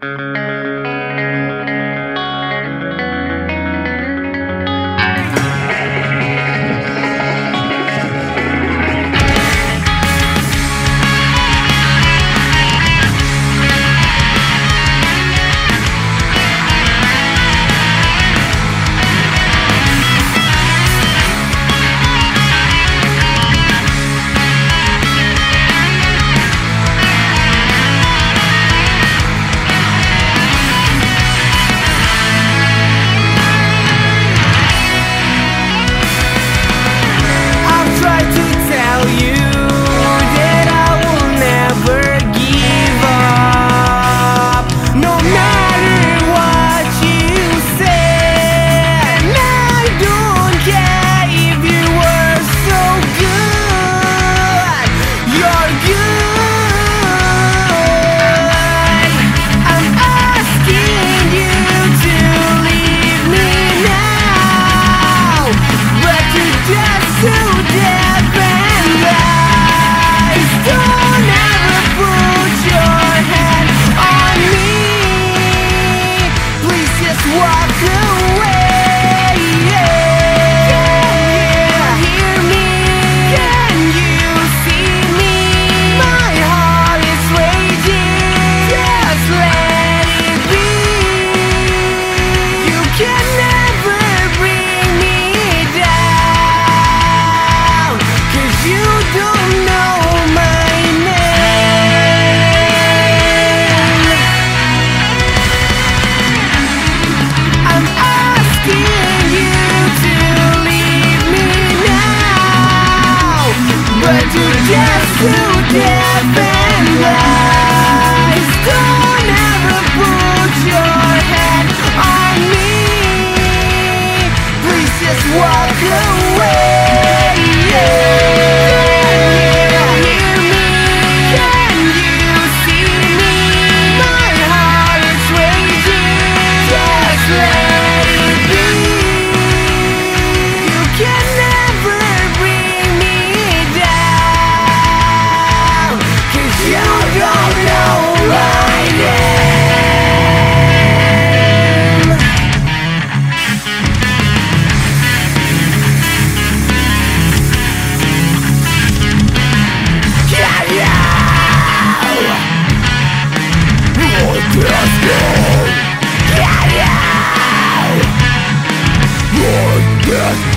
Música too deaf and lies. Death